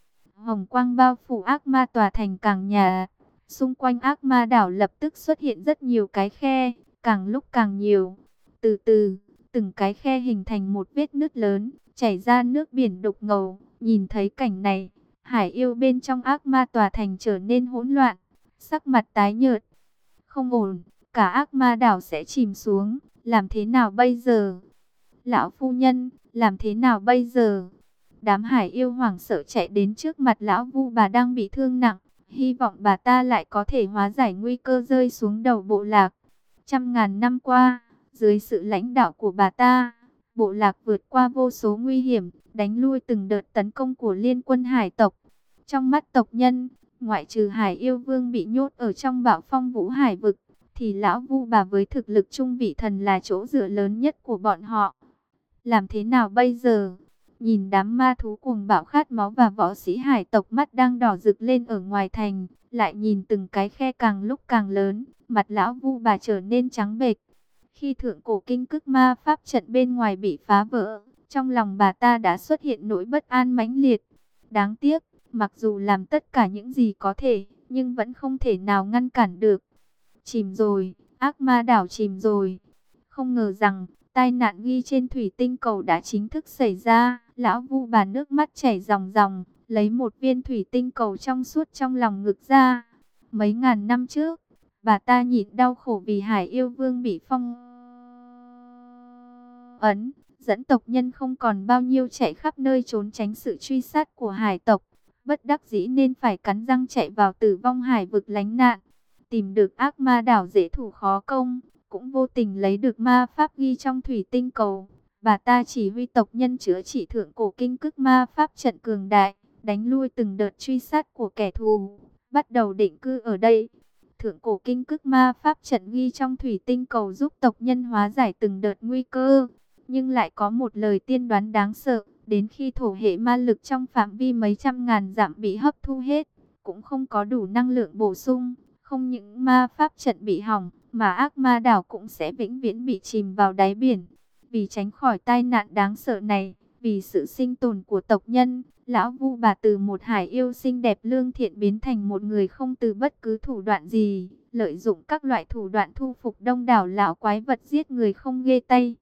Hồng quang bao phủ ác ma tòa thành càng nhà, xung quanh ác ma đảo lập tức xuất hiện rất nhiều cái khe, càng lúc càng nhiều. Từ từ, từng cái khe hình thành một vết nứt lớn, chảy ra nước biển đục ngầu, nhìn thấy cảnh này, hải yêu bên trong ác ma tòa thành trở nên hỗn loạn, sắc mặt tái nhợt. Không ổn, cả ác ma đảo sẽ chìm xuống, làm thế nào bây giờ? Lão phu nhân, làm thế nào bây giờ? Đám hải yêu hoảng sợ chạy đến trước mặt lão vu bà đang bị thương nặng, hy vọng bà ta lại có thể hóa giải nguy cơ rơi xuống đầu bộ lạc. Trăm ngàn năm qua, dưới sự lãnh đạo của bà ta, bộ lạc vượt qua vô số nguy hiểm, đánh lui từng đợt tấn công của liên quân hải tộc. Trong mắt tộc nhân, ngoại trừ hải yêu vương bị nhốt ở trong bạo phong vũ hải vực, thì lão vu bà với thực lực trung vị thần là chỗ dựa lớn nhất của bọn họ. Làm thế nào bây giờ? Nhìn đám ma thú cuồng bạo khát máu và võ sĩ hải tộc mắt đang đỏ rực lên ở ngoài thành, lại nhìn từng cái khe càng lúc càng lớn, mặt lão vu bà trở nên trắng bệch. Khi thượng cổ kinh cức ma pháp trận bên ngoài bị phá vỡ, trong lòng bà ta đã xuất hiện nỗi bất an mãnh liệt. Đáng tiếc, mặc dù làm tất cả những gì có thể, nhưng vẫn không thể nào ngăn cản được. Chìm rồi, ác ma đảo chìm rồi. Không ngờ rằng, tai nạn ghi trên thủy tinh cầu đã chính thức xảy ra. Lão vu bà nước mắt chảy ròng ròng, lấy một viên thủy tinh cầu trong suốt trong lòng ngực ra. Mấy ngàn năm trước, bà ta nhịn đau khổ vì hải yêu vương bị phong ấn, dẫn tộc nhân không còn bao nhiêu chạy khắp nơi trốn tránh sự truy sát của hải tộc. Bất đắc dĩ nên phải cắn răng chạy vào tử vong hải vực lánh nạn tìm được ác ma đảo dễ thủ khó công, cũng vô tình lấy được ma pháp ghi trong thủy tinh cầu. Bà ta chỉ huy tộc nhân chữa trị thượng cổ kinh cức ma pháp trận cường đại, đánh lui từng đợt truy sát của kẻ thù, bắt đầu định cư ở đây. Thượng cổ kinh cức ma pháp trận ghi trong thủy tinh cầu giúp tộc nhân hóa giải từng đợt nguy cơ, nhưng lại có một lời tiên đoán đáng sợ, đến khi thổ hệ ma lực trong phạm vi mấy trăm ngàn dặm bị hấp thu hết, cũng không có đủ năng lượng bổ sung, không những ma pháp trận bị hỏng, mà ác ma đảo cũng sẽ vĩnh viễn bị chìm vào đáy biển. Vì tránh khỏi tai nạn đáng sợ này, vì sự sinh tồn của tộc nhân, lão vu bà từ một hải yêu xinh đẹp lương thiện biến thành một người không từ bất cứ thủ đoạn gì, lợi dụng các loại thủ đoạn thu phục đông đảo lão quái vật giết người không ghê tay.